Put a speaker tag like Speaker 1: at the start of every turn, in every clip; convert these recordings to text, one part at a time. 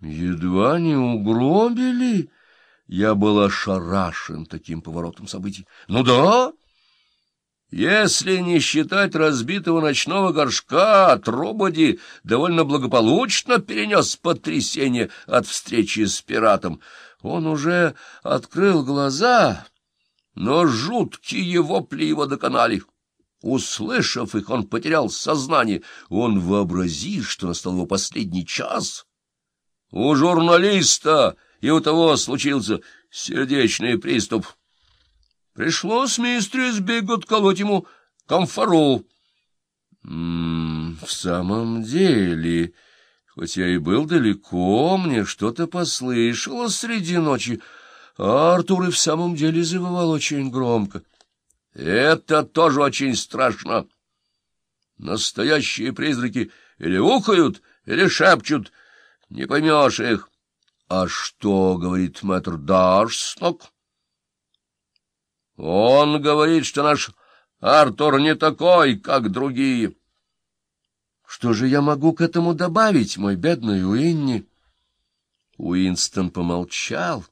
Speaker 1: Едва не угробили. Я был ошарашен таким поворотом событий. Ну да, если не считать разбитого ночного горшка, Трободи довольно благополучно перенес потрясение от встречи с пиратом. Он уже открыл глаза, но жуткие вопли его доконали. Услышав их, он потерял сознание. Он вообразил, что настал его последний час. У журналиста и у того случился сердечный приступ. Пришлось мистерис Биггот колоть ему комфору. В самом деле, хоть я и был далеко, мне что-то послышалось среди ночи. Артур и в самом деле завывал очень громко. Это тоже очень страшно. Настоящие призраки или ухают, или шепчут, не поймешь их. А что говорит мэтр Дарснок? Он говорит, что наш Артур не такой, как другие. Что же я могу к этому добавить, мой бедный Уинни? Уинстон помолчал,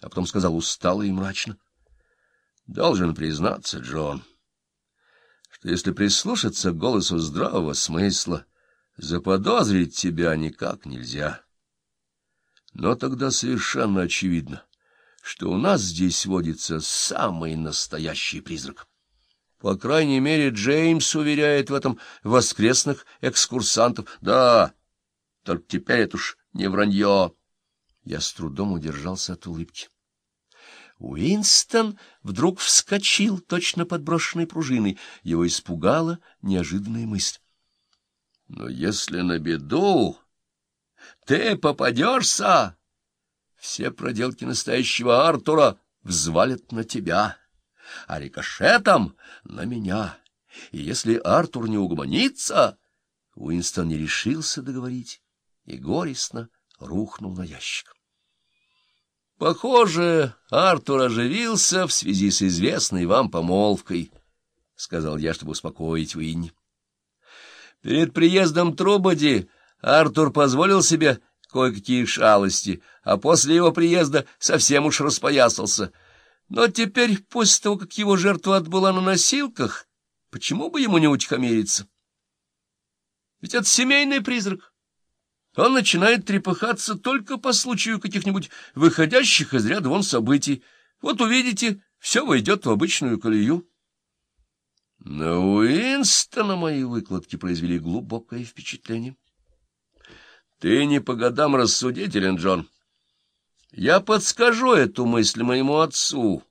Speaker 1: а потом сказал устало и мрачно. — Должен признаться, Джон, что если прислушаться к голосу здравого смысла, заподозрить тебя никак нельзя. Но тогда совершенно очевидно, что у нас здесь водится самый настоящий призрак. По крайней мере, Джеймс уверяет в этом воскресных экскурсантов. Да, только теперь это уж не вранье. Я с трудом удержался от улыбки. Уинстон вдруг вскочил, точно подброшенной пружиной. Его испугала неожиданная мысль. — Но если на беду ты попадешься, все проделки настоящего Артура взвалят на тебя, а рикошетом — на меня. И если Артур не угомонится... Уинстон не решился договорить и горестно рухнул на ящик. Похоже, Артур оживился в связи с известной вам помолвкой, — сказал я, чтобы успокоить Уинни. Перед приездом Трубоди Артур позволил себе кое-какие шалости, а после его приезда совсем уж распоясался. Но теперь, после того, как его жертва отбыла на носилках, почему бы ему не утихомириться? Ведь это семейный призрак. Он начинает трепыхаться только по случаю каких-нибудь выходящих из ряда вон событий. Вот увидите, все войдет в обычную колею. На Уинстона мои выкладки произвели глубокое впечатление. Ты не по годам рассудителен, Джон. Я подскажу эту мысль моему отцу,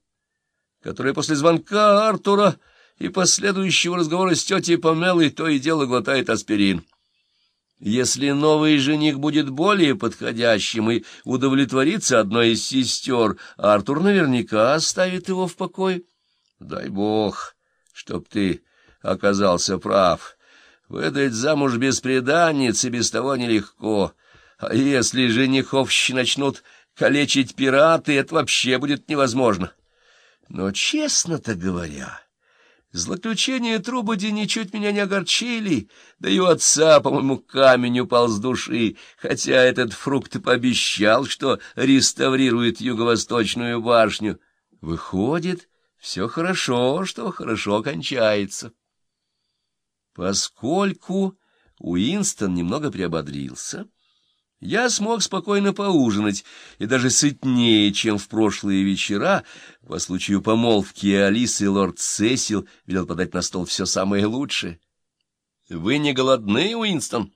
Speaker 1: который после звонка Артура и последующего разговора с тетей Памелой то и дело глотает аспирин. Если новый жених будет более подходящим и удовлетворится одной из сестер, Артур наверняка оставит его в покое. Дай бог, чтоб ты оказался прав. Выдать замуж без преданницы без того нелегко. А если жениховщи начнут калечить пираты, это вообще будет невозможно. Но, честно-то говоря... Злоключения Трубоди ничуть меня не огорчили, да и у отца, по-моему, камень упал с души, хотя этот фрукт пообещал, что реставрирует юго-восточную башню. Выходит, все хорошо, что хорошо кончается. Поскольку Уинстон немного приободрился, я смог спокойно поужинать, и даже сытнее, чем в прошлые вечера, по случаю помолвки Алисы лорд Сесил велел подать на стол все самое лучшее. — Вы не голодны, Уинстон?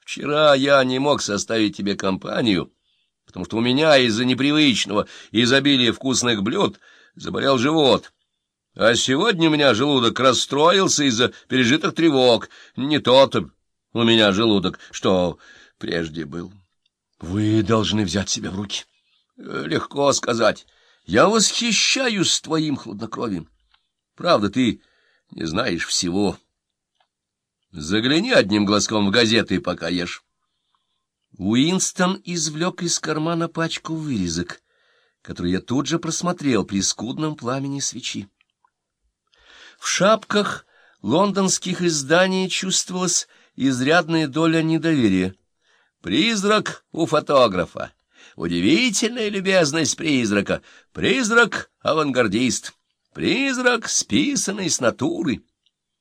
Speaker 1: Вчера я не мог составить тебе компанию, потому что у меня из-за непривычного изобилия вкусных блюд заболел живот. А сегодня у меня желудок расстроился из-за пережитых тревог. Не тот у меня желудок, что прежде был. Вы должны взять себя в руки. Легко сказать. Я восхищаюсь твоим хладнокровием. Правда, ты не знаешь всего. Загляни одним глазком в газеты, пока ешь. Уинстон извлек из кармана пачку вырезок, которую я тут же просмотрел при скудном пламени свечи. В шапках лондонских изданий чувствовалась изрядная доля недоверия. Призрак у фотографа. Удивительная любезность призрака. Призрак — авангардист. Призрак, списанный с натуры.